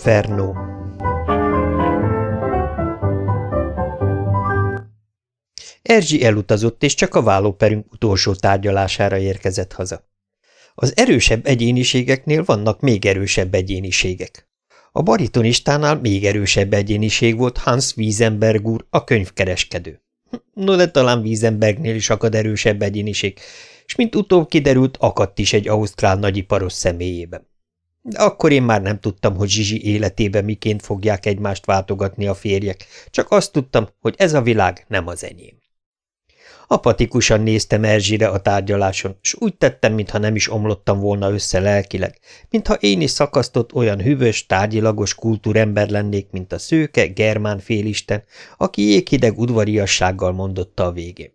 Inferno Erzsi elutazott, és csak a vállóperünk utolsó tárgyalására érkezett haza. Az erősebb egyéniségeknél vannak még erősebb egyéniségek. A baritonistánál még erősebb egyéniség volt Hans Wiesenberg úr, a könyvkereskedő. No, de talán Wiesenbergnél is akad erősebb egyéniség, és mint utóbb kiderült, akadt is egy ausztrál nagyiparos személyében. De akkor én már nem tudtam, hogy Zsizsi életében miként fogják egymást váltogatni a férjek, csak azt tudtam, hogy ez a világ nem az enyém. Apatikusan néztem Erzsire a tárgyaláson, s úgy tettem, mintha nem is omlottam volna össze lelkileg, mintha én is szakasztott olyan hűvös, tárgyilagos kultúrember lennék, mint a szőke, germán félisten, aki jéghideg udvariassággal mondotta a végén.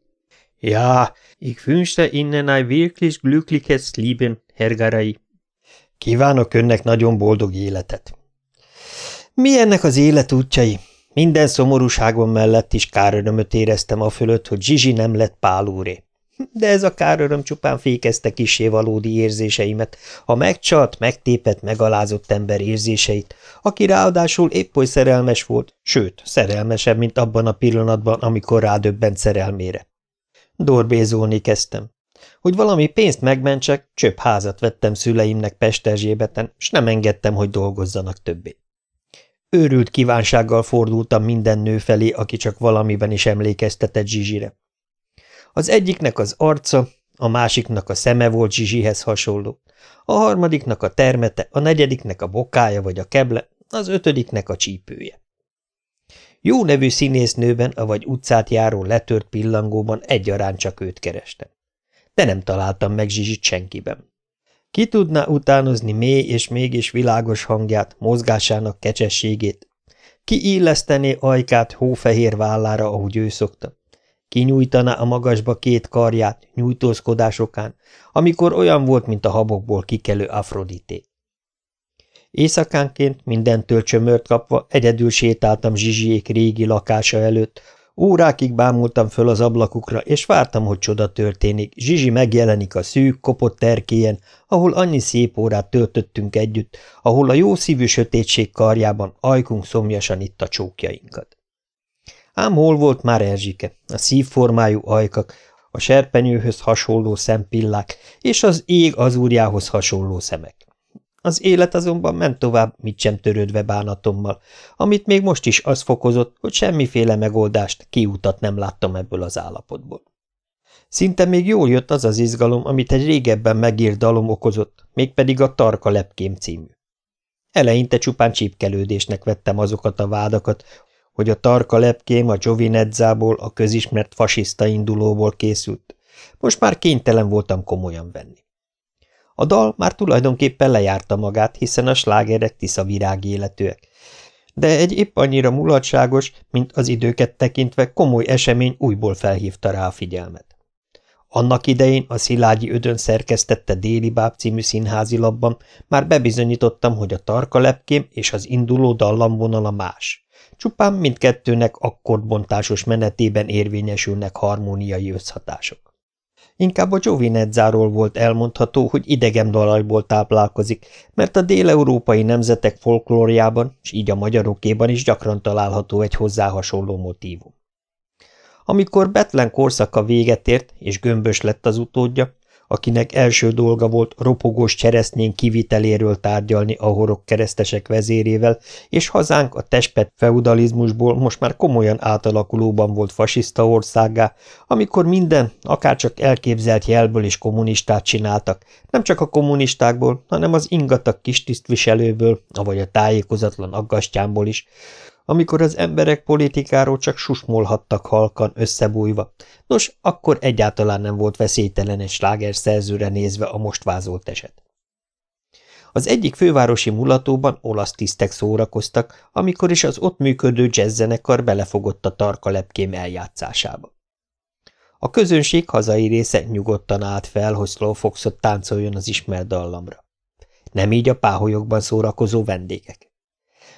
Ja, ich wünschte Ihnen ein wirklich glückliches Leben, Herr Garai. Kívánok önnek nagyon boldog életet. Mi ennek az élet útjai? Minden szomorúságom mellett is kárörömöt éreztem a fölött, hogy Zsizsi nem lett pálúré. De ez a káröröm csupán fékezte kisé valódi érzéseimet, a megcsalt, megtépet, megalázott ember érzéseit, aki ráadásul épp oly szerelmes volt, sőt, szerelmesebb, mint abban a pillanatban, amikor rádöbbent szerelmére. Dorbézolni kezdtem. Hogy valami pénzt megmentsek, csöbb házat vettem szüleimnek Pesterzsébeten, s nem engedtem, hogy dolgozzanak többé. Őrült kívánsággal fordultam minden nő felé, aki csak valamiben is emlékeztetett Zsizsire. Az egyiknek az arca, a másiknak a szeme volt Zsizsihez hasonló, a harmadiknak a termete, a negyediknek a bokája vagy a keble, az ötödiknek a csípője. Jó nevű színésznőben, avagy utcát járó letört pillangóban egyaránt csak őt kerestem. De nem találtam meg Zsizsit senkiben. Ki tudná utánozni mély és mégis világos hangját, mozgásának kecsességét? Ki illesztené ajkát hófehér vállára, ahogy ő szokta? Ki nyújtaná a magasba két karját, nyújtózkodásokán, amikor olyan volt, mint a habokból kikelő Afrodité? Éjszakánként mindentől csömört kapva egyedül sétáltam Zsizsiék régi lakása előtt, Órákig bámultam föl az ablakukra, és vártam, hogy csoda történik. Zsizsi megjelenik a szűk, kopott terkélyen, ahol annyi szép órát töltöttünk együtt, ahol a jó szívű sötétség karjában ajkunk szomjasan itt a csókjainkat. Ám hol volt már Erzsike? A szívformájú ajkak, a serpenyőhöz hasonló szempillák és az ég azúrjához hasonló szemek. Az élet azonban ment tovább, mit sem törődve bánatommal, amit még most is az fokozott, hogy semmiféle megoldást, kiútat nem láttam ebből az állapotból. Szinte még jól jött az az izgalom, amit egy régebben megírt dalom okozott, mégpedig a Tarka lepkém című. Eleinte csupán csípkelődésnek vettem azokat a vádakat, hogy a Tarka lepkém a Giovinezzából, a közismert fasiszta indulóból készült. Most már kénytelen voltam komolyan venni. A dal már tulajdonképpen lejárta magát, hiszen a slágerek virág életűek. De egy épp annyira mulatságos, mint az időket tekintve komoly esemény újból felhívta rá a figyelmet. Annak idején a Szilágyi Ödön szerkesztette Déli Báb című színházi labban már bebizonyítottam, hogy a tarka lepkém és az induló dallamvonala más. Csupán mindkettőnek akkordbontásos menetében érvényesülnek harmóniai összhatások. Inkább a Giovinezzáról volt elmondható, hogy idegen dalajból táplálkozik, mert a déleurópai nemzetek folklórjában, és így a magyarokéban is gyakran található egy hozzá hasonló motívum. Amikor Betlen korszaka véget ért, és gömbös lett az utódja, akinek első dolga volt ropogós cseresznyén kiviteléről tárgyalni a horok keresztesek vezérével, és hazánk a testpet feudalizmusból most már komolyan átalakulóban volt fasiszta országá, amikor minden, akárcsak elképzelt jelből is kommunistát csináltak, nem csak a kommunistákból, hanem az ingatag kis tisztviselőből, avagy a tájékozatlan aggastyámból is, amikor az emberek politikáról csak susmolhattak halkan összebújva. Nos, akkor egyáltalán nem volt veszélytelen egy slágerszerzőre nézve a most vázolt eset. Az egyik fővárosi mulatóban olasz tisztek szórakoztak, amikor is az ott működő jazzzenekar belefogott a tarka lepkém eljátszásába. A közönség hazai része nyugodtan állt fel, hogy Slowfoxot táncoljon az ismert dallamra. Nem így a páholyokban szórakozó vendégek.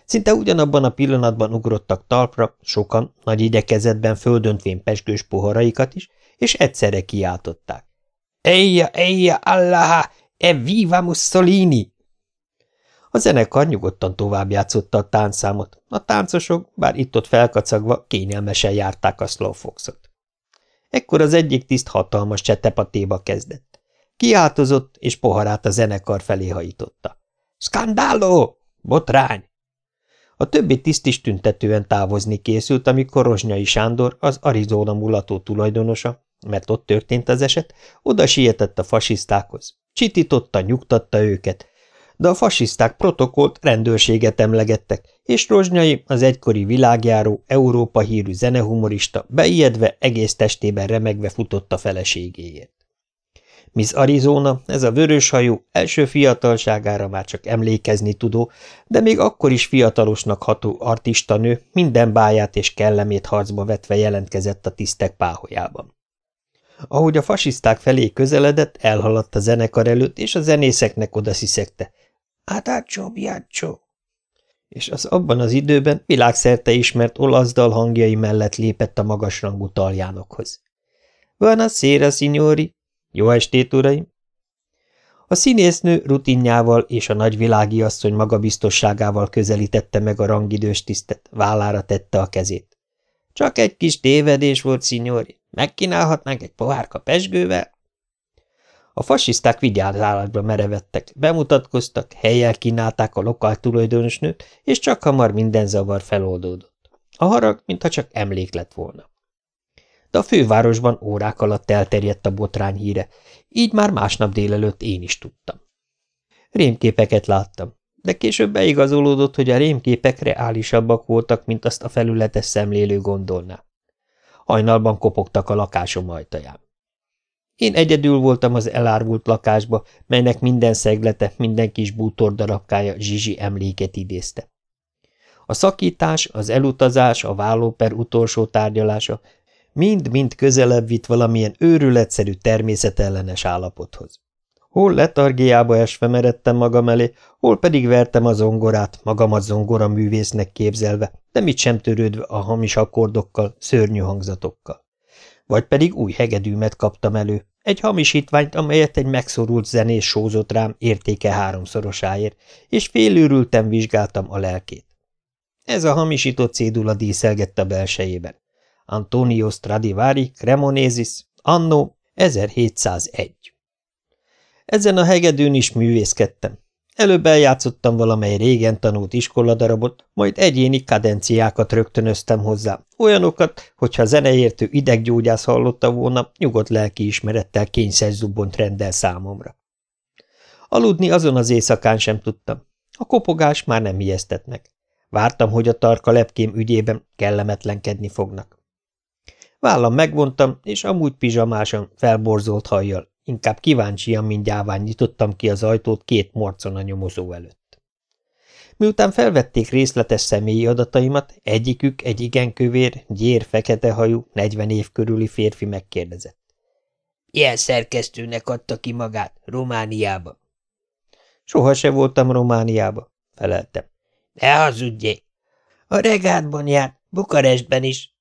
Szinte ugyanabban a pillanatban ugrottak talpra, sokan, nagy igyekezetben földöntvén pesgős poharaikat is, és egyszerre kiáltották. – Eja, eja, allaha, e viva Mussolini! A zenekar nyugodtan tovább játszotta a táncszámot, a táncosok, bár itt-ott felkacagva, kényelmesen járták a Slowfoxot. Ekkor az egyik tiszt hatalmas csetepatéba kezdett. Kiáltozott, és poharát a zenekar felé hajította. – Skandáló! Botrány! A többi tiszt is tüntetően távozni készült, amikor Rozsnyai Sándor, az Arizona mulató tulajdonosa, mert ott történt az eset, oda sietett a fasisztákhoz. Csitította, nyugtatta őket, de a fasiszták protokollt rendőrséget emlegettek, és Rozsnyai, az egykori világjáró, Európa hírű zenehumorista beijedve egész testében remegve futott a feleségéért. Miss Arizona, ez a vöröshajú, első fiatalságára már csak emlékezni tudó, de még akkor is fiatalosnak ható artistanő minden báját és kellemét harcba vetve jelentkezett a tisztek páholyában. Ahogy a fasiszták felé közeledett, elhaladt a zenekar előtt, és a zenészeknek odasziszegte. Átácsó, biácsó! És az abban az időben világszerte ismert olasz dal hangjai mellett lépett a magasrangú taljánokhoz. Van a széra, signori! Jó estét, uraim! A színésznő rutinjával és a nagyvilági asszony magabiztosságával közelítette meg a rangidős tisztet, vállára tette a kezét. Csak egy kis tévedés volt, szinyori. Megkínálhatnánk egy pohárka pesgővel? A fasiszták vigyázállatba merevettek, bemutatkoztak, helyjel kínálták a lokál tulajdonosnőt, és csak hamar minden zavar feloldódott. A harag, mintha csak emlék lett volna de a fővárosban órák alatt elterjedt a botrány híre, így már másnap délelőtt én is tudtam. Rémképeket láttam, de később beigazolódott, hogy a rémképek reálisabbak voltak, mint azt a felületes szemlélő gondolná. Hajnalban kopogtak a lakásom ajtaján. Én egyedül voltam az elárvult lakásba, melynek minden szeglete, minden kis bútordarabkája Zsizsi emléket idézte. A szakítás, az elutazás, a vállóper utolsó tárgyalása mind-mind közelebb vitt valamilyen őrületszerű természetellenes állapothoz. Hol letargiába esve meredtem magam elé, hol pedig vertem a zongorát, magamat zongora művésznek képzelve, de mit sem törődve a hamis akkordokkal, szörnyű hangzatokkal. Vagy pedig új hegedűmet kaptam elő, egy hamisítványt, amelyet egy megszorult zenés sózott rám értéke háromszorosáért, és félőrültem vizsgáltam a lelkét. Ez a hamisított cédula díszelgett a belsejében. Antonio Stradivari Cremonesis, anno 1701. Ezen a hegedűn is művészkedtem. Előbb eljátszottam valamely régen tanult iskoladarabot, majd egyéni kadenciákat rögtönöztem hozzá, olyanokat, hogyha zeneértő ideggyógyász hallotta volna, nyugodt lelkiismerettel kényszerzubbont rendel számomra. Aludni azon az éjszakán sem tudtam. A kopogás már nem ijesztett meg. Vártam, hogy a tarka lepkém ügyében kellemetlenkedni fognak. Vállam megvontam, és amúgy pizsamásan, felborzolt hajjal, inkább kíváncsian, mint gyáván nyitottam ki az ajtót két morcon a nyomozó előtt. Miután felvették részletes személyi adataimat, egyikük egy igen kövér, gyér, fekete hajú, negyven év körüli férfi megkérdezett. Ilyen szerkesztőnek adta ki magát, Romániába. Soha se voltam Romániába, feleltem. Ne hazudjék! A regátban járt, Bukarestben is,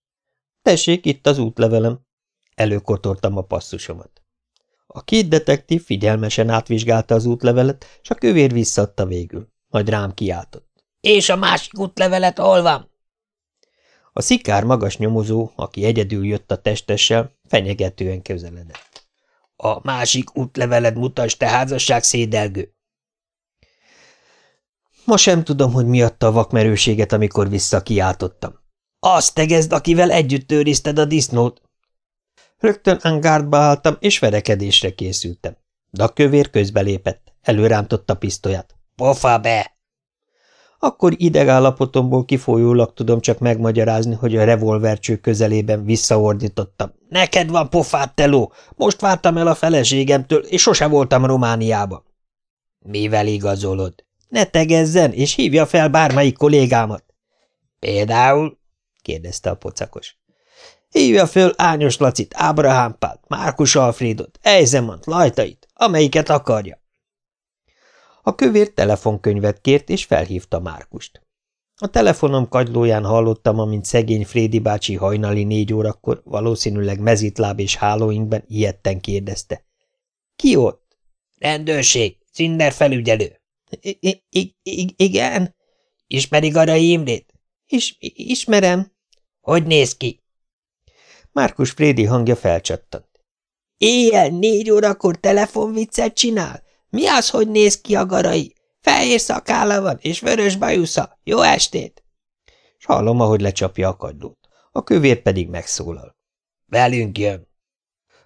Tessék, itt az útlevelem. Előkotortam a passzusomat. A két detektív figyelmesen átvizsgálta az útlevelet, s a kövér visszadta végül, majd rám kiáltott. És a másik útlevelet hol van? A szikár magas nyomozó, aki egyedül jött a testessel, fenyegetően közeledett. A másik útleveled mutasd, te házasság szédelgő. Ma sem tudom, hogy miatta a vakmerőséget, amikor visszakiáltottam. Azt tegezd, akivel együtt őrizted a disznót. Rögtön angárdba álltam, és verekedésre készültem. De a kövér közbelépett, előrántotta pisztolyát. Pofa be! Akkor idegállapotomból kifolyólag tudom csak megmagyarázni, hogy a revolvercső közelében visszaordítottam. Neked van pofát, teló! Most vártam el a feleségemtől, és sose voltam Romániában. Mivel igazolod? Ne tegezzen, és hívja fel bármelyik kollégámat. Például? Kérdezte a pocakos. Hívja föl Ányos Lacit, Ábrahám Pált, Márkus Alfrédot, Ejzemant, Lajtait, amelyiket akarja. A kövér telefonkönyvet kért, és felhívta Márkust. A telefonom kagylóján hallottam, amint szegény Frédi bácsi hajnali négy órakor, valószínűleg mezitláb és hálóinkben ilyetten kérdezte. – Ki ott? – Rendőrség, Cinder felügyelő. I I I igen. Ismeri Garai Imrét? Is ismerem. Hogy néz ki? Márkus Frédi hangja felcsattant. Éjjel négy órakor telefonviccet csinál? Mi az, hogy néz ki a garai? Fehér szakála van, és vörös bajusza. Jó estét! S hallom, ahogy lecsapja a kagylót. A kövér pedig megszólal. Velünk jön.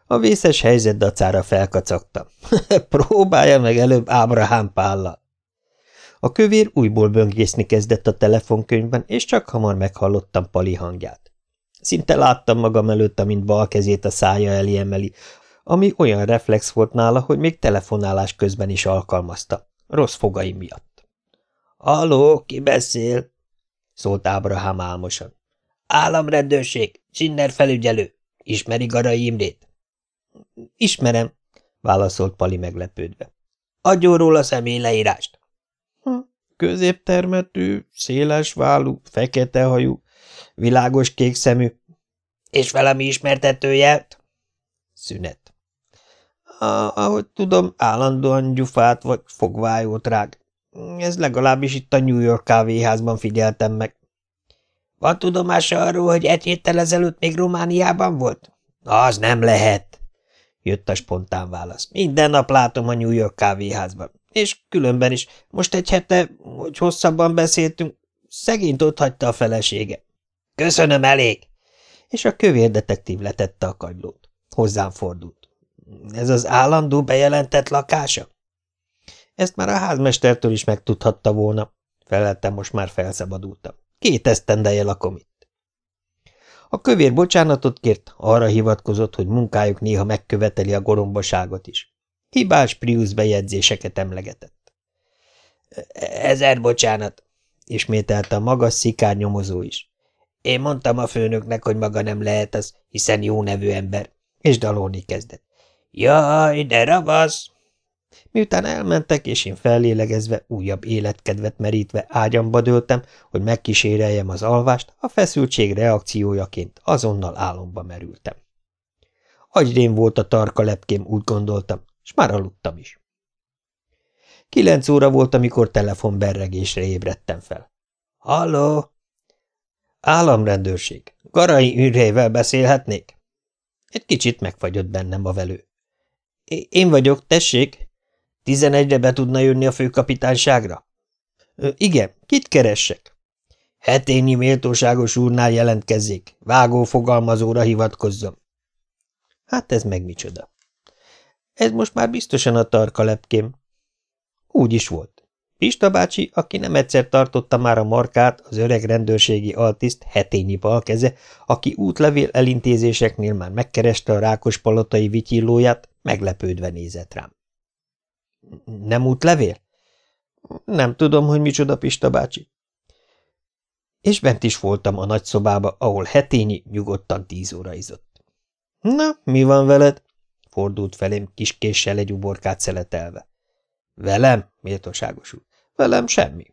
A vészes helyzet dacára felkacagtam. Próbálja meg előbb Ábrahám pállal. A kövér újból böngészni kezdett a telefonkönyvben, és csak hamar meghallottam Pali hangját. Szinte láttam magam előtt, amint bal kezét a szája elé emeli, ami olyan reflex volt nála, hogy még telefonálás közben is alkalmazta, rossz fogai miatt. – Halló, ki beszél? – szólt Ábrahám álmosan. – Államrendőrség, Sinner felügyelő. Ismeri Garai Imrét? – Ismerem – válaszolt Pali meglepődve. – Adjon róla személyleírást. Hm, – Középtermetű, széles vállú, fekete hajú, világos kék szemű. – És valami ismertetőjelt? Szünet. – Ahogy tudom, állandóan gyufát vagy fogvájót rág. Ez legalábbis itt a New York kávéházban figyeltem meg. – Van tudomása arról, hogy egy héttel ezelőtt még Romániában volt? – Az nem lehet! jött a spontán válasz. Minden nap látom a New York kávéházban. És különben is, most egy hete, hogy hosszabban beszéltünk, szegényt ott hagyta a felesége. Köszönöm, elég! És a kövér detektív letette a kagylót. Hozzám fordult. Ez az állandó bejelentett lakása? Ezt már a házmestertől is megtudhatta volna. Feleltem, most már felszabadultam. Két esztendeje lakom itt. A kövér bocsánatot kért, arra hivatkozott, hogy munkájuk néha megköveteli a gorombaságot is. Hibás Prius bejegyzéseket emlegetett. Ezer bocsánat, ismételte a magas szikár nyomozó is. Én mondtam a főnöknek, hogy maga nem lehet az, hiszen jó nevű ember, és dalolni kezdett. Jaj, de ravasz! Miután elmentek, és én fellélegezve, újabb életkedvet merítve ágyamba dőltem, hogy megkíséreljem az alvást, a feszültség reakciójaként azonnal álomba merültem. Agyrém volt a tarka lepkém, úgy gondoltam, s már aludtam is. Kilenc óra volt, amikor telefonberregésre ébredtem fel. – Halló! – Államrendőrség. Garai űrhével beszélhetnék? Egy kicsit megfagyott bennem a velő. – Én vagyok, tessék! Tizenegyre be tudna jönni a főkapitányságra? Igen, kit keressek? Hetényi méltóságos úrnál jelentkezzék, vágó fogalmazóra hivatkozzon. Hát ez meg micsoda. Ez most már biztosan a tarka lepkém. Úgy is volt. Pista bácsi, aki nem egyszer tartotta már a markát, az öreg rendőrségi altiszt hetényi balkeze, aki útlevél elintézéseknél már megkereste a rákos palotai vityillóját, meglepődve nézett rám. Nem útlevél? Nem tudom, hogy micsoda Pista bácsi. És bent is voltam a nagyszobába, ahol hetényi nyugodtan tíz óra izott. Na, mi van veled? Fordult felém kiskéssel egy uborkát szeletelve. Velem, méltóságos úr, velem semmi.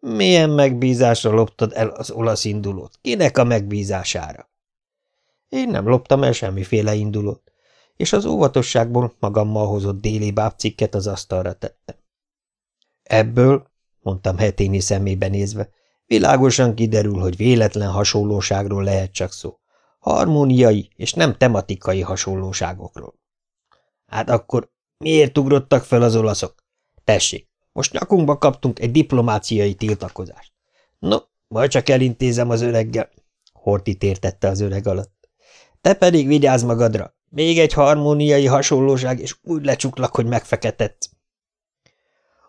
Milyen megbízásra loptad el az olasz indulót? Kinek a megbízására? Én nem loptam el semmiféle indulót és az óvatosságból magammal hozott déli bábcikket az asztalra tettem. Ebből, mondtam heténi szemébe nézve, világosan kiderül, hogy véletlen hasonlóságról lehet csak szó. Harmóniai és nem tematikai hasonlóságokról. Hát akkor miért ugrottak fel az olaszok? Tessék, most nyakunkba kaptunk egy diplomáciai tiltakozást. No, majd csak elintézem az öreggel, Horti tértette az öreg alatt. Te pedig vigyázz magadra, még egy harmóniai hasonlóság, és úgy lecsuklak, hogy megfeketett.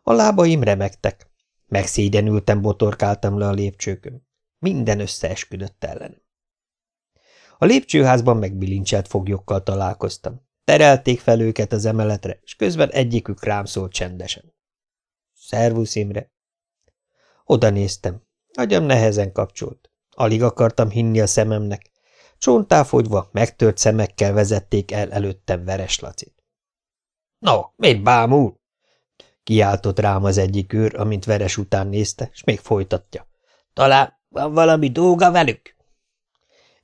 A lábaim remegtek. Megszégyenültem, botorkáltam le a lépcsőkön. Minden összeesküdött ellenem. A lépcsőházban megbilincselt foglyokkal találkoztam. Terelték fel őket az emeletre, és közben egyikük rám szólt csendesen. Szervusz, Imre! Oda néztem. Agyam nehezen kapcsolt. Alig akartam hinni a szememnek. Csontáfogyva, megtört szemekkel vezették el előttem Veres Lacit. – No, mit bámul? – kiáltott rám az egyik őr, amint Veres után nézte, és még folytatja. – Talán van valami dolga velük?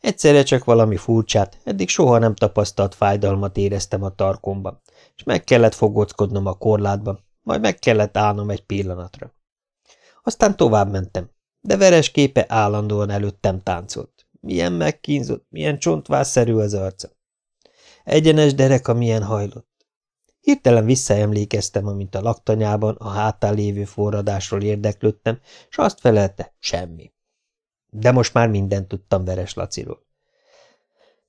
Egyszerre csak valami furcsát, eddig soha nem tapasztalt fájdalmat éreztem a tarkomban, és meg kellett fogockodnom a korlátban, majd meg kellett állnom egy pillanatra. Aztán tovább mentem, de veres képe állandóan előttem táncolt. Milyen megkínzott, milyen csontvásszerű az arca. Egyenes dereka milyen hajlott. Hirtelen visszaemlékeztem, amint a laktanyában a hátán lévő forradásról érdeklődtem, és azt felelte, semmi. De most már mindent tudtam Veres Laciról.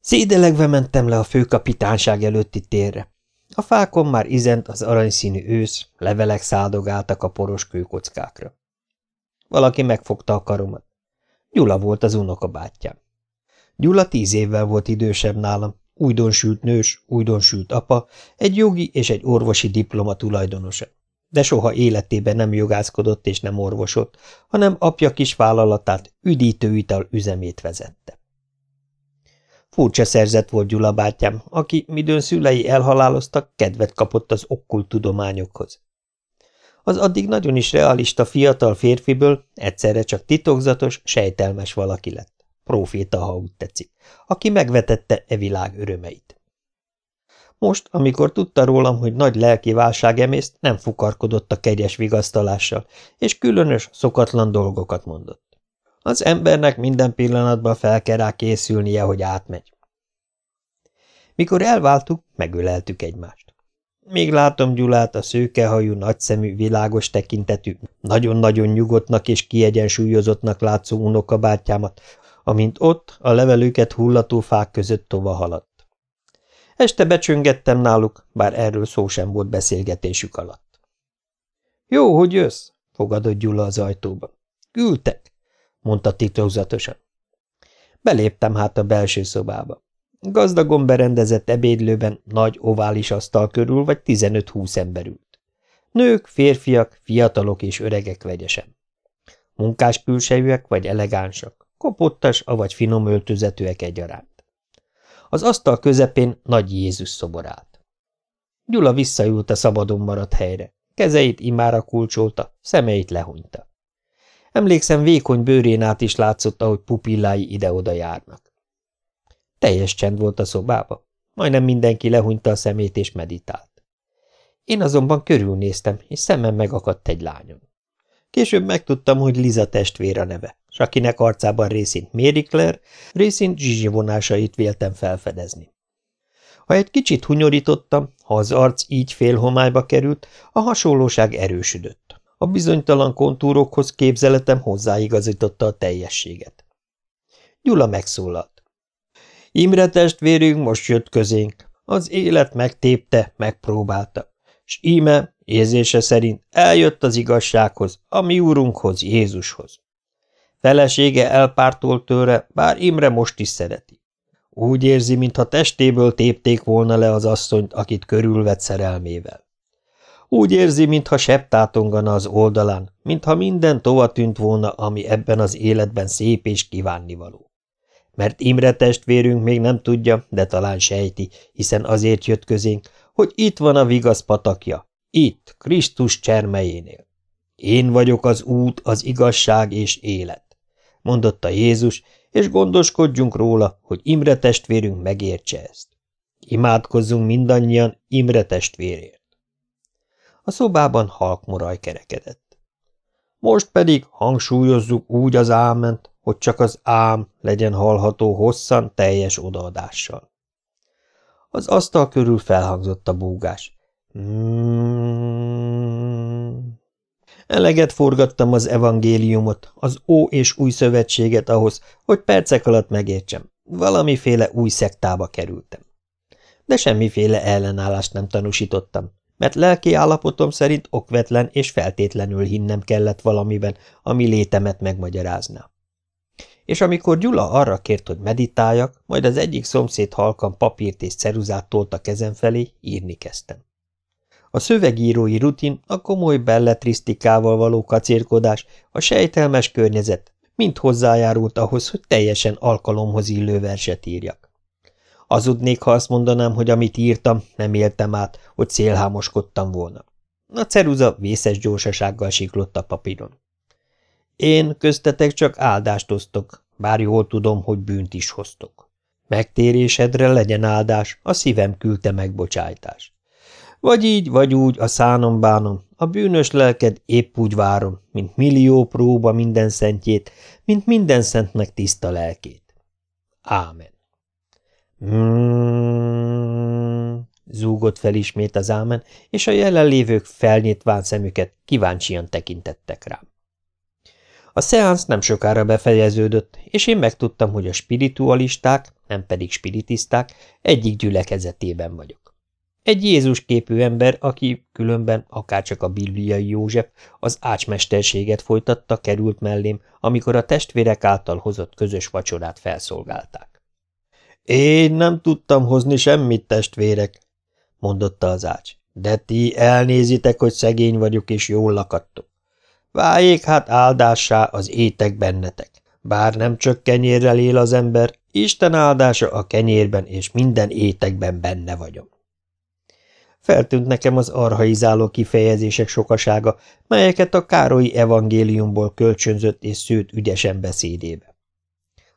Szédelegve mentem le a főkapitányság előtti térre. A fákon már izent az aranyszínű ősz, levelek száldogáltak a poros kőkockákra. Valaki megfogta a karomat. Gyula volt az unokabátyám. Gyula tíz évvel volt idősebb nálam, újdonsült nős, újdonsült apa, egy jogi és egy orvosi diploma tulajdonosa. De soha életében nem jogászkodott és nem orvosott, hanem apja kis vállalatát, üdítőital üzemét vezette. Furcsa szerzett volt Gyula bátyám, aki, midőn szülei elhaláloztak, kedvet kapott az okkult tudományokhoz. Az addig nagyon is realista fiatal férfiből egyszerre csak titokzatos, sejtelmes valaki lett proféta, ha úgy tetszik, aki megvetette e világ örömeit. Most, amikor tudta rólam, hogy nagy lelki válság emészt, nem fukarkodott a kegyes vigasztalással, és különös, szokatlan dolgokat mondott. Az embernek minden pillanatban fel kell rá készülnie, hogy átmegy. Mikor elváltuk, megöleltük egymást. Még látom Gyulát, a szőkehajú, nagyszemű, világos tekintetű, nagyon-nagyon nyugodtnak és kiegyensúlyozottnak látszó unokabátyámat, amint ott a levelőket hullató fák között tova haladt. Este becsöngettem náluk, bár erről szó sem volt beszélgetésük alatt. – Jó, hogy jössz? – fogadott Gyula az ajtóba. – Küldtek – mondta titokzatosan. Beléptem hát a belső szobába. Gazdagon berendezett ebédlőben nagy ovális asztal körül vagy 15-20 ember ült. Nők, férfiak, fiatalok és öregek vegyesen. Munkás külsejűek vagy elegánsak kopottas, avagy finom öltözetűek egyaránt. Az asztal közepén nagy Jézus szobor állt. Gyula visszajult a szabadon maradt helyre. Kezeit imára kulcsolta, szemeit lehonyta. Emlékszem, vékony bőrén át is látszott, ahogy pupillái ide-oda járnak. Teljes csend volt a szobába. Majdnem mindenki lehúnyta a szemét és meditált. Én azonban körülnéztem, és szemem megakadt egy lányon. Később megtudtam, hogy Liza testvér a neve, s akinek arcában részint Mary részint Zsizsi vonásait véltem felfedezni. Ha egy kicsit hunyorítottam, ha az arc így félhomályba került, a hasonlóság erősödött. A bizonytalan kontúrokhoz képzeletem hozzáigazította a teljességet. Gyula megszólalt. Imre testvérünk most jött közénk. Az élet megtépte, megpróbálta. S íme, érzése szerint eljött az igazsághoz, a mi úrunkhoz, Jézushoz. Felesége elpártolt tőle, bár Imre most is szereti. Úgy érzi, mintha testéből tépték volna le az asszonyt, akit körülvett szerelmével. Úgy érzi, mintha sebb tátongana az oldalán, mintha minden tova tűnt volna, ami ebben az életben szép és kívánnivaló. Mert Imre testvérünk még nem tudja, de talán sejti, hiszen azért jött közénk, hogy itt van a vigasz patakja, itt, Krisztus csermejénél. Én vagyok az út, az igazság és élet, mondotta Jézus, és gondoskodjunk róla, hogy Imre testvérünk megértse ezt. Imádkozzunk mindannyian Imre testvérért. A szobában halk moraj kerekedett. Most pedig hangsúlyozzuk úgy az áment, hogy csak az ám legyen hallható hosszan, teljes odaadással. Az asztal körül felhangzott a búgás. Hmm. Eleget forgattam az evangéliumot, az Ó és Új Szövetséget ahhoz, hogy percek alatt megértsem. Valamiféle új szektába kerültem. De semmiféle ellenállást nem tanúsítottam, mert lelki állapotom szerint okvetlen és feltétlenül hinnem kellett valamiben, ami létemet megmagyarázná és amikor Gyula arra kért, hogy meditáljak, majd az egyik szomszéd halkan papírt és ceruzát tolt a kezem felé, írni kezdtem. A szövegírói rutin, a komoly belletrisztikával való kacérkodás, a sejtelmes környezet mind hozzájárult ahhoz, hogy teljesen alkalomhoz illő verset írjak. Azudnék, ha azt mondanám, hogy amit írtam, nem éltem át, hogy szélhámoskodtam volna. A ceruza vészes gyorsasággal siklott a papíron. Én köztetek csak áldást osztok, bár jól tudom, hogy bűnt is hoztok. Megtérésedre legyen áldás, a szívem küldte megbocsájtás. Vagy így, vagy úgy, a szánom bánom, a bűnös lelked épp úgy várom, mint millió próba minden szentjét, mint minden szentnek tiszta lelkét. Ámen. Mm, zúgott fel ismét az ámen, és a jelenlévők felnyitván szemüket kíváncsian tekintettek rám. A szeánsz nem sokára befejeződött, és én megtudtam, hogy a spiritualisták, nem pedig spiritiszták, egyik gyülekezetében vagyok. Egy Jézus képű ember, aki különben akárcsak a bibliai József az ácsmesterséget folytatta, került mellém, amikor a testvérek által hozott közös vacsorát felszolgálták. Én nem tudtam hozni semmit, testvérek, mondotta az ács, de ti elnézitek, hogy szegény vagyok és jól lakadtok. Váljék hát áldássá az étek bennetek. Bár nem csak kenyérrel él az ember, Isten áldása a kenyérben és minden étekben benne vagyok. Feltűnt nekem az arhaizáló kifejezések sokasága, melyeket a Károlyi evangéliumból kölcsönzött és szőtt ügyesen beszédébe.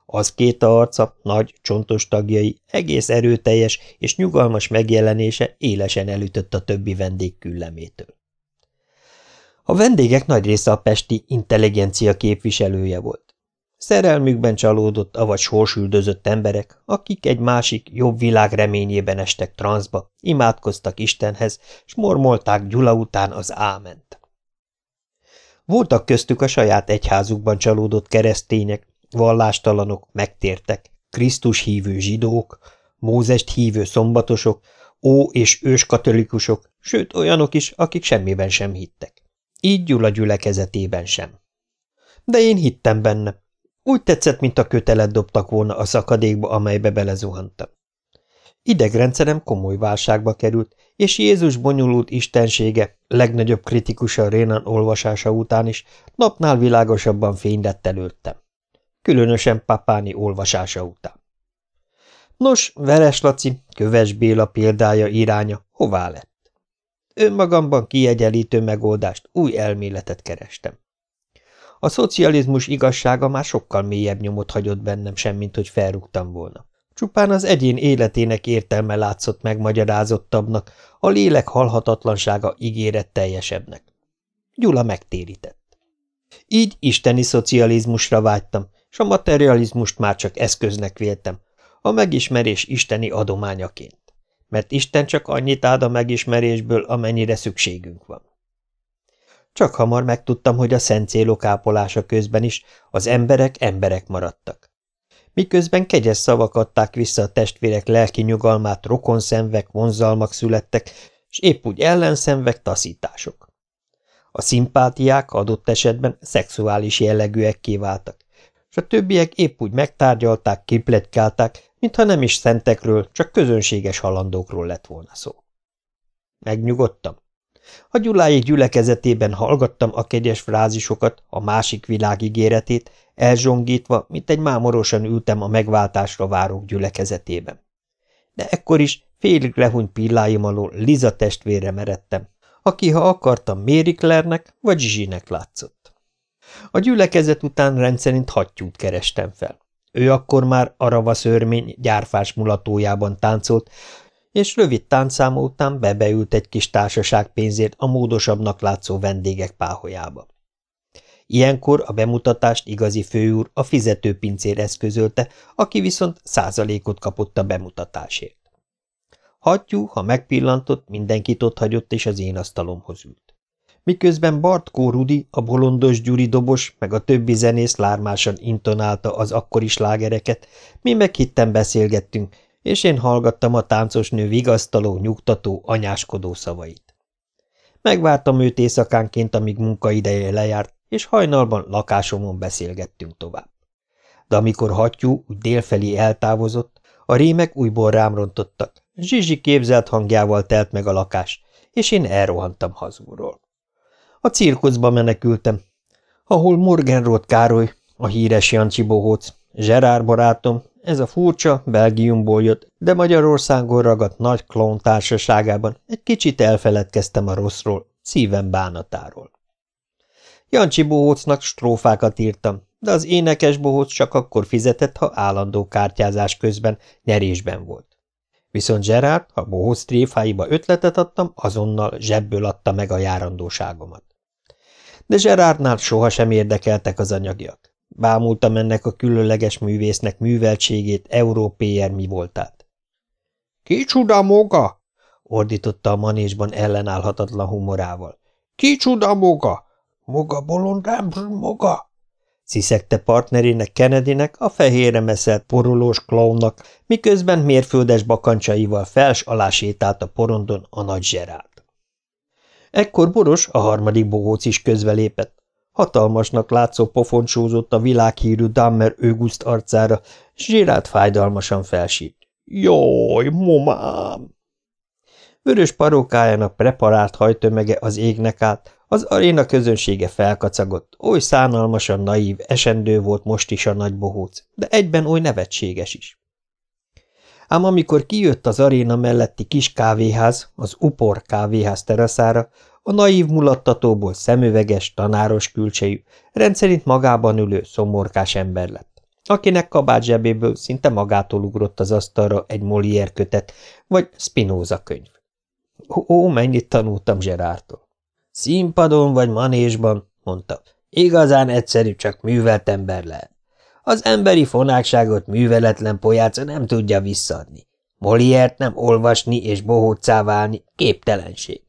Az két arca, nagy, csontos tagjai, egész erőteljes és nyugalmas megjelenése élesen elütött a többi vendég küllemétől. A vendégek nagy része a pesti intelligencia képviselője volt. Szerelmükben csalódott, avagy sorsüldözött emberek, akik egy másik, jobb világ reményében estek transzba, imádkoztak Istenhez, s mormolták Gyula után az áment. Voltak köztük a saját egyházukban csalódott keresztények, vallástalanok, megtértek, Krisztus hívő zsidók, Mózest hívő szombatosok, ó és ős katolikusok, sőt olyanok is, akik semmiben sem hittek. Így Gyula gyülekezetében sem. De én hittem benne, úgy tetszett, mint a kötelet dobtak volna a szakadékba, amelybe belezuhantam. Idegrendszerem komoly válságba került, és Jézus bonyolult istensége, legnagyobb kritikusa Rénan olvasása után is napnál világosabban fény lett előttem. Különösen Papáni olvasása után. Nos, Veres Laci, Köves Béla példája iránya hová lett? Önmagamban kiegyenlítő megoldást, új elméletet kerestem. A szocializmus igazsága már sokkal mélyebb nyomot hagyott bennem, semmint hogy felrúgtam volna. Csupán az egyén életének értelme látszott megmagyarázottabbnak, a lélek halhatatlansága ígéret teljesebbnek. Gyula megtérített. Így isteni szocializmusra vágytam, és a materializmust már csak eszköznek véltem, a megismerés isteni adományaként, mert Isten csak annyit áld a megismerésből, amennyire szükségünk van. Csak hamar megtudtam, hogy a szent célok ápolása közben is az emberek emberek maradtak. Miközben kegyes szavak adták vissza a testvérek lelki nyugalmát, rokonszenvek, vonzalmak születtek, és épp úgy ellenszenvek, taszítások. A szimpátiák adott esetben szexuális jellegűek kiváltak, és a többiek épp úgy megtárgyalták, kipletykálták, mintha nem is szentekről, csak közönséges halandókról lett volna szó. Megnyugodtam. A Gyuláék gyülekezetében hallgattam a kegyes frázisokat, a másik világ ígéretét, elzsongítva, mint egy mámorosan ültem a megváltásra várók gyülekezetében. De ekkor is félig lehuny pilláim alól Liza testvére meredtem, aki, ha akartam, Mériklernek vagy Zsizsinek látszott. A gyülekezet után rendszerint hattyút kerestem fel. Ő akkor már arava szörmény gyárfás mulatójában táncolt, és rövid táncszáma után bebeült egy kis társaság pénzért a módosabbnak látszó vendégek páholyába. Ilyenkor a bemutatást igazi főúr a fizetőpincér eszközölte, aki viszont százalékot kapott a bemutatásért. Hattyú, ha megpillantott, mindenkit ott hagyott, és az én asztalomhoz ült. Miközben Bartkó Rudi, a bolondos Gyuri dobos, meg a többi zenész lármásan intonálta az akkori slágereket, mi meghitten beszélgettünk, és én hallgattam a táncos nő vigasztaló, nyugtató, anyáskodó szavait. Megvártam őt éjszakánként, amíg munkaideje lejárt, és hajnalban lakásomon beszélgettünk tovább. De amikor hattyú úgy délfelé eltávozott, a rémek újból rám rontottak, Zsizsi képzelt hangjával telt meg a lakás, és én elrohantam hazúról. A cirkuszba menekültem, ahol Morgenroth Károly, a híres Jancsi Bohóc, Zserár barátom ez a furcsa, Belgiumból jött, de Magyarországon ragadt nagy klón társaságában egy kicsit elfeledkeztem a rosszról, szívem bánatáról. Jancsi bohócnak strófákat írtam, de az énekes bohóc csak akkor fizetett, ha állandó kártyázás közben nyerésben volt. Viszont Gerard, ha bohóc tréfáiba ötletet adtam, azonnal zsebből adta meg a járandóságomat. De Gerardnál sohasem érdekeltek az anyagiak. Bámultam ennek a különleges művésznek műveltségét, európér mi voltát. – Kicsuda moga! – ordította a manésban ellenállhatatlan humorával. – Kicsuda moga! Moga bolondám, moga! sziszegte partnerének Kennedynek, a fehérre meszelt porolós klaunnak, miközben mérföldes bakancsaival fels alá sétált a porondon a nagy zserált. Ekkor Boros, a harmadik bohóc is közvelépett. Hatalmasnak látszó pofoncsózott a világhírű Dammer őguszt arcára, s Zsirált fájdalmasan felsírt. – Jaj, momám! Vörös parókájának preparált hajtömege az égnek át, az aréna közönsége felkacagott, oly szánalmasan naív, esendő volt most is a nagy bohóc, de egyben oly nevetséges is. Ám amikor kijött az aréna melletti kis kávéház, az Upor kávéház teraszára, a naív mulattatóból szemüveges, tanáros külcsejű, rendszerint magában ülő, szomorkás ember lett, akinek kabát zsebéből szinte magától ugrott az asztalra egy Molière kötet, vagy Spinoza könyv. Ó, mennyit tanultam Zserártól! Színpadon vagy manésban, mondta. Igazán egyszerű, csak művelt ember lehet. Az emberi fonákságot műveletlen pojáca nem tudja visszaadni. Moliért nem olvasni és bohóccá válni képtelenség.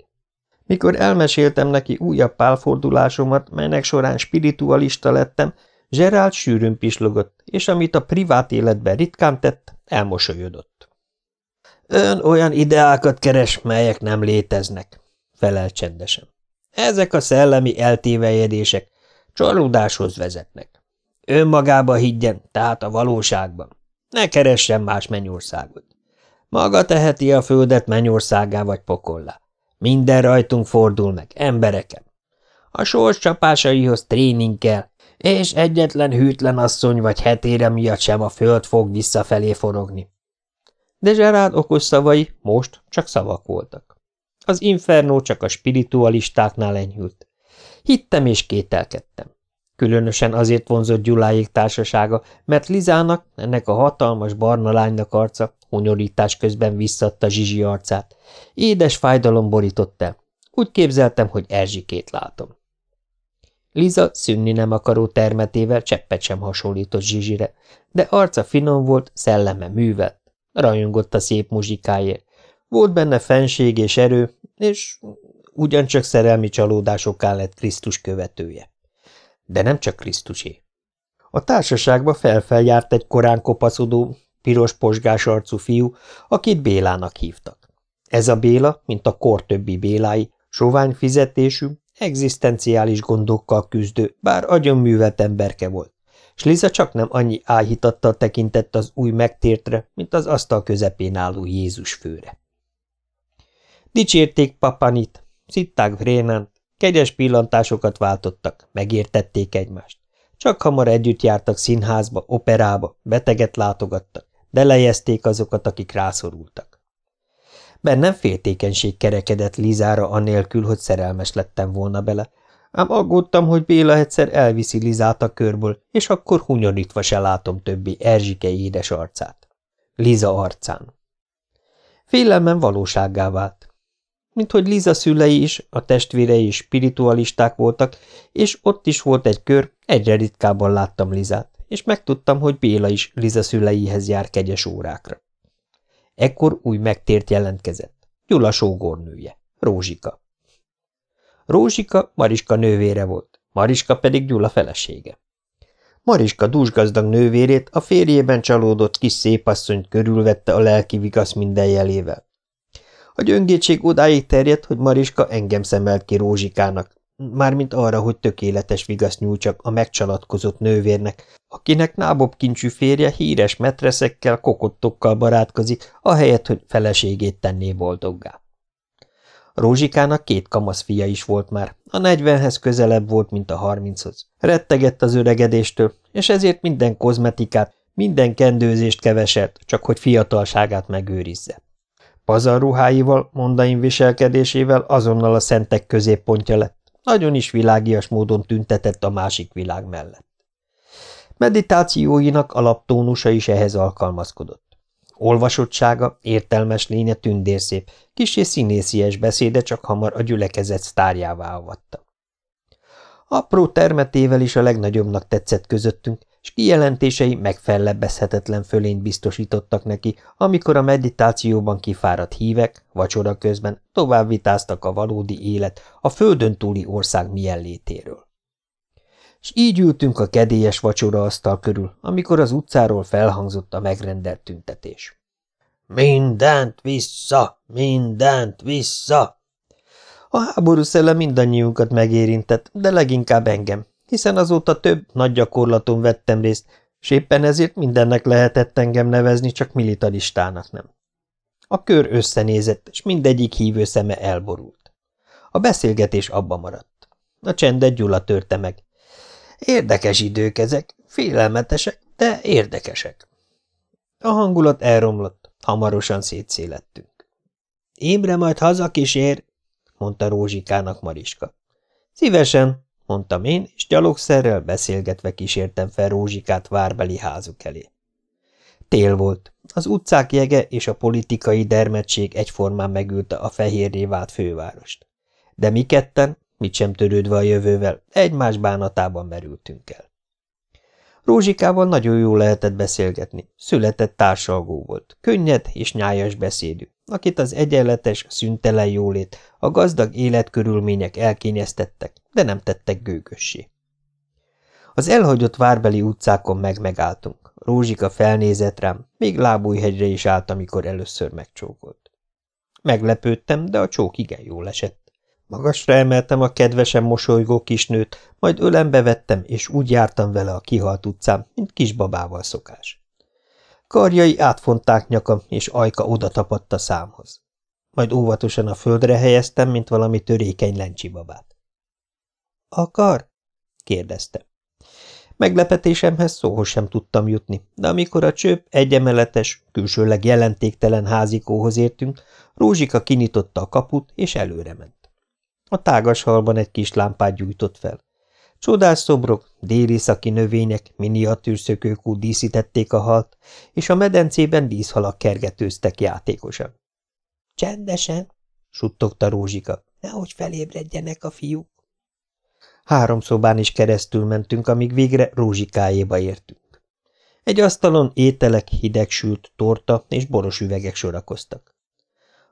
Mikor elmeséltem neki újabb pálfordulásomat, melynek során spiritualista lettem, Zserált sűrűn pislogott, és amit a privát életben ritkán tett, elmosolyodott. Ön olyan ideákat keres, melyek nem léteznek, felel csendesen. Ezek a szellemi eltévejedések csalódáshoz vezetnek. Önmagába higgyen, tehát a valóságban. Ne keressen más mennyországot. Maga teheti a földet mennyországá vagy pokollá. Minden rajtunk fordul meg, embereken. A sors csapásaihoz tréning kell, és egyetlen hűtlen asszony vagy hetére miatt sem a föld fog visszafelé forogni. De Zserád okos szavai most csak szavak voltak. Az infernó csak a spiritualistáknál enyhült. Hittem és kételkedtem. Különösen azért vonzott Gyuláék társasága, mert Lizának, ennek a hatalmas barna lánynak arca, hunyorítás közben visszadta Zsizsi arcát. Édes fájdalom borított el. Úgy képzeltem, hogy Erzsikét látom. Liza szűnni nem akaró termetével cseppet sem hasonlított Zsizsire, de arca finom volt, szelleme művelt. Rajongott a szép muzsikáért. Volt benne fenség és erő, és ugyancsak szerelmi csalódásokká lett Krisztus követője. De nem csak Krisztusé. A társaságba felfeljárt egy korán kopaszodó, piros posgás arcú fiú, akit Bélának hívtak. Ez a Béla, mint a kor többi Bélái, sovány fizetésű, egzisztenciális gondokkal küzdő, bár agyonművelt emberke volt, s Liza csak nem annyi áhítattal tekintett az új megtértre, mint az asztal közepén álló Jézus főre. Dicsérték Papanit, szitták Vrénánt, kegyes pillantásokat váltottak, megértették egymást. Csak hamar együtt jártak színházba, operába, beteget látogattak, de lejezték azokat, akik rászorultak. Bennem féltékenység kerekedett Lizára anélkül, hogy szerelmes lettem volna bele, ám aggódtam, hogy Béla egyszer elviszi Lizát a körből, és akkor hunyorítva se látom többi Erzsike édes arcát. Liza arcán. Félelmem valósággá vált mint hogy Liza szülei is, a testvérei is spiritualisták voltak, és ott is volt egy kör, egyre ritkábban láttam Lizát, és megtudtam, hogy Béla is Liza szüleihez jár kegyes órákra. Ekkor új megtért jelentkezett. Gyula sógornője, Rózsika. Rózsika Mariska nővére volt, Mariska pedig Gyula felesége. Mariska dúsgazdag nővérét a férjében csalódott kis szépasszony körülvette a lelki vigasz minden jelével. A gyöngétség odáig terjedt, hogy Mariska engem szemelt ki Rózsikának, mármint arra, hogy tökéletes vigaszt nyújtsak a megcsalatkozott nővérnek, akinek nábobb kincsű férje híres metreszekkel, kokottokkal barátkozik, ahelyett, hogy feleségét tenné boldoggá. Rózsikának két kamasz fia is volt már, a negyvenhez közelebb volt, mint a harminchoz. Rettegett az öregedéstől, és ezért minden kozmetikát, minden kendőzést keveselt, csak hogy fiatalságát megőrizze. Pazarruháival, mondain viselkedésével azonnal a szentek középpontja lett, nagyon is világias módon tüntetett a másik világ mellett. Meditációinak alaptónusa is ehhez alkalmazkodott. Olvasottsága, értelmes lénye tündérszép, és színészies beszéde csak hamar a gyülekezet sztárjává avatta. Apró termetével is a legnagyobbnak tetszett közöttünk, és kijelentései megfellebbezhetetlen fölényt biztosítottak neki, amikor a meditációban kifáradt hívek, vacsora közben tovább vitáztak a valódi élet, a földön túli ország milyen létéről. És így ültünk a kedélyes vacsora asztal körül, amikor az utcáról felhangzott a megrendelt tüntetés. Mindent vissza! Mindent vissza! A háború szele mindannyiunkat megérintett, de leginkább engem, hiszen azóta több nagy gyakorlaton vettem részt, és éppen ezért mindennek lehetett engem nevezni, csak militaristának nem. A kör összenézett, és mindegyik hívő szeme elborult. A beszélgetés abba maradt. A csendet Gyula törte meg. Érdekes idők ezek, félelmetesek, de érdekesek. A hangulat elromlott, hamarosan szétszélettünk. Ébre majd hazakísér, mondta Rózsikának Mariska. Szívesen, mondtam én, és gyalogszerrel beszélgetve kísértem fel Rózsikát várbeli házuk elé. Tél volt, az utcák jege és a politikai dermedtség egyformán megülte a fehérré vált fővárost. De mi ketten, mit sem törődve a jövővel, egymás bánatában merültünk el. Rózsikával nagyon jól lehetett beszélgetni, született társalgó volt, könnyed és nyájas beszédű, akit az egyenletes, szüntelen jólét, a gazdag életkörülmények elkényeztettek, de nem tettek gőgössé. Az elhagyott várbeli utcákon meg megálltunk. Rózsika felnézett rám, még lábújhegyre is állt, amikor először megcsókolt. Meglepődtem, de a csók igen jól esett. Magasra emeltem a kedvesen mosolygó kisnőt, majd ölembe vettem, és úgy jártam vele a kihalt utcán, mint kisbabával szokás. Karjai átfonták nyakam, és ajka oda tapadt a számhoz. Majd óvatosan a földre helyeztem, mint valami törékeny lencsi babát. – Akar? – kérdezte. Meglepetésemhez szóhoz sem tudtam jutni, de amikor a csőp egyemeletes, külsőleg jelentéktelen házikóhoz értünk, Rózsika kinyitotta a kaput, és előre ment. A tágas halban egy kis lámpát gyújtott fel. Csodás szobrok, déli-szaki növények, miniatűrszökőkú díszítették a halt, és a medencében díszhalak kergetőztek játékosan. – Csendesen! – suttogta Rózsika. – Nehogy felébredjenek a fiúk! Három szobán is keresztül mentünk, amíg végre Rózsikájéba értünk. Egy asztalon ételek, hidegsült, torta és boros üvegek sorakoztak.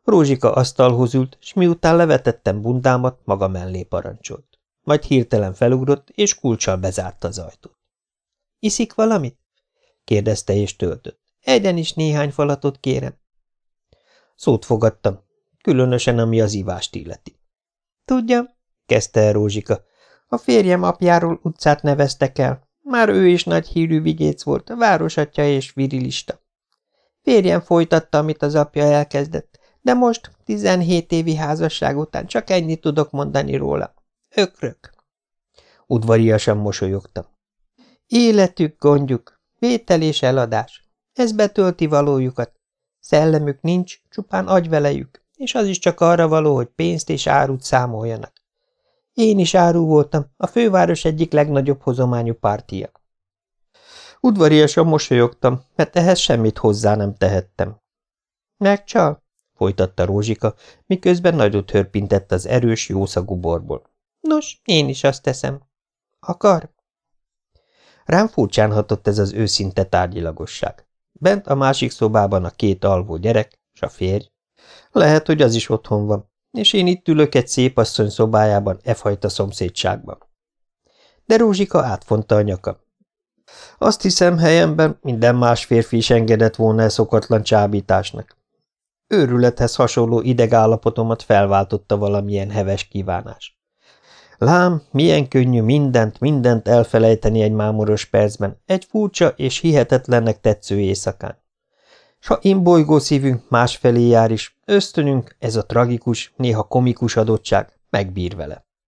Rózsika asztalhoz ült, s miután levetettem bundámat, maga mellé parancsolt. Majd hirtelen felugrott, és kulcsal bezárta az ajtót. – Iszik valamit? – kérdezte és töltött. – Egyen is néhány falatot kérem. Szót fogadtam, különösen ami az ivást illeti. – Tudja – kezdte el Rózsika, – a férjem apjáról utcát neveztek el. Már ő is nagy hírű vigéc volt, városatja és virilista. Férjem folytatta, amit az apja elkezdett, de most, 17 évi házasság után csak ennyit tudok mondani róla. Ökrök. Udvariasan mosolyogtam. Életük, gondjuk, vétel és eladás. Ez betölti valójukat. Szellemük nincs, csupán agyvelejük, és az is csak arra való, hogy pénzt és árut számoljanak. Én is áru voltam, a főváros egyik legnagyobb hozományú pártia. Udvariasan mosolyogtam, mert ehhez semmit hozzá nem tehettem. Megcsal? Folytatta Rózsika, miközben nagyot hörpintett az erős, jószagú borból. Nos, én is azt teszem. Akar? Rám furcsán hatott ez az őszinte tárgyilagosság. Bent a másik szobában a két alvó gyerek, s a férj. Lehet, hogy az is otthon van, és én itt ülök egy szép asszony szobájában, e fajta szomszédságban. De Rózsika átfonta a nyaka. Azt hiszem, helyemben minden más férfi is engedett volna e szokatlan csábításnak. Őrülethez hasonló idegállapotomat felváltotta valamilyen heves kívánás. Lám, milyen könnyű mindent, mindent elfelejteni egy mámoros percben, egy furcsa és hihetetlennek tetsző éjszakán. S ha imbolygó szívünk másfelé jár is, ösztönünk, ez a tragikus, néha komikus adottság, megbír vele.